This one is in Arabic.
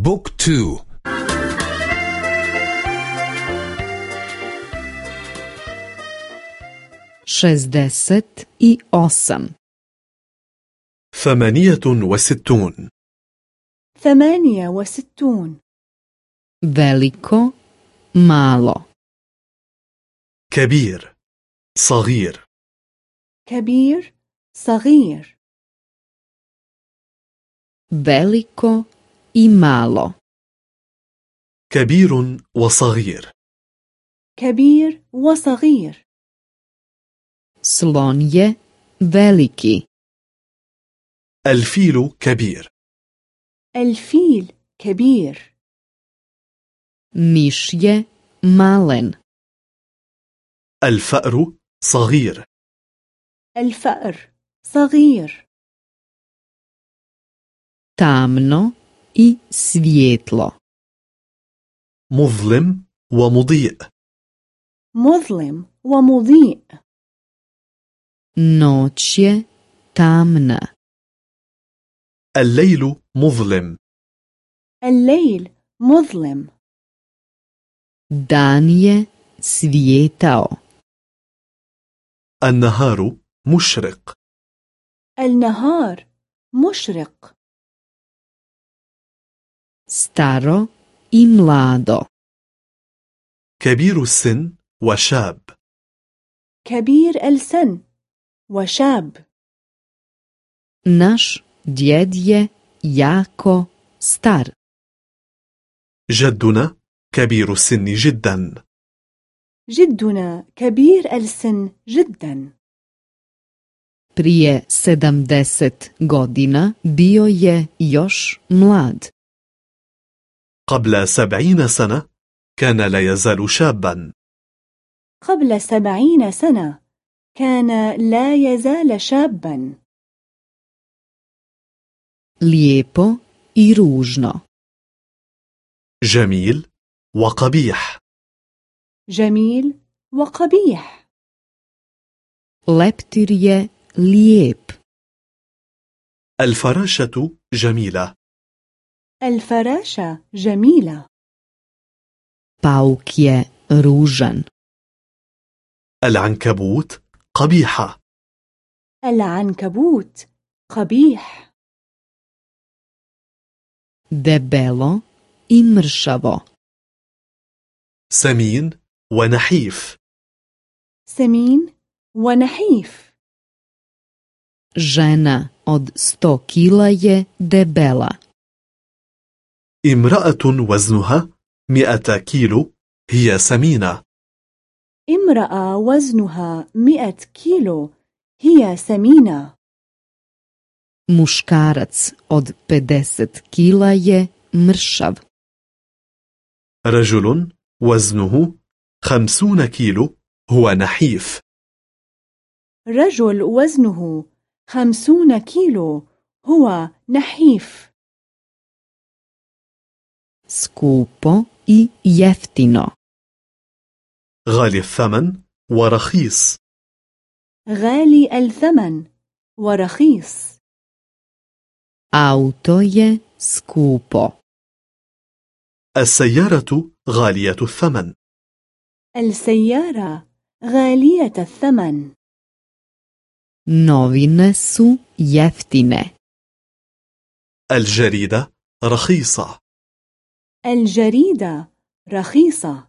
بوك تو. šestdeset i osam ثمانية وستون. ثمانية وستون. veliko malo كبير صغير. كبير صغير. veliko i malo. كبير وصغير. كبير وصغير. Slon je veliki. الفيل كبير. الفيل كبير. Miš je malen. الفأر صغير. الفأر صغير. Tamno i svijetlo مظلم ومضيء. مظلم ومضيء. Noć je tamna. الليل مظلم. الليل مظلم. Dan je svijetao. النهار مشرق. النهار مشرق. Staro i mlado كبير السن وشاب كبير السن وشاب naš djed je jako star جدنا كبير السن جدا جدنا كبير السن جدا prije sedamdeset godina bio je još mlad قبل سبعين سنة كان لا يزال شابا. قبل سبعين سنة كان لا يزال شابا. Lijepo i ružno جميل وقبيح. جميل وقبيح. Je lijep الفراشة جميلة. الفراشة جميلة. Pauk je ružan العنكبوت قبيحة العنكبوت قبيح. Debelo i mršavo سمين ونحيف. سمين ونحيف. Žena od sto kila je debela. امرأة وزنها مئة كيلو هي سمينة. امرأة وزنها مئة كيلو هي سمينة. muškarac od 50 kila je mršav. رجل وزنه خمسون كيلو هو نحيف. رجل وزنه خمسون كيلو هو نحيف. Skupo i jeftino. غالي الثمن ورخيص غالي الثمن ورخيص auto je skupo. السيارة غالية الثمن السيارة غالية الثمن novine su jeftine. الجريدة رخيصة الجريدة رخيصة.